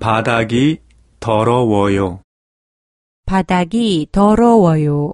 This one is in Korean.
바닥이 더러워요. 바닥이 더러워요.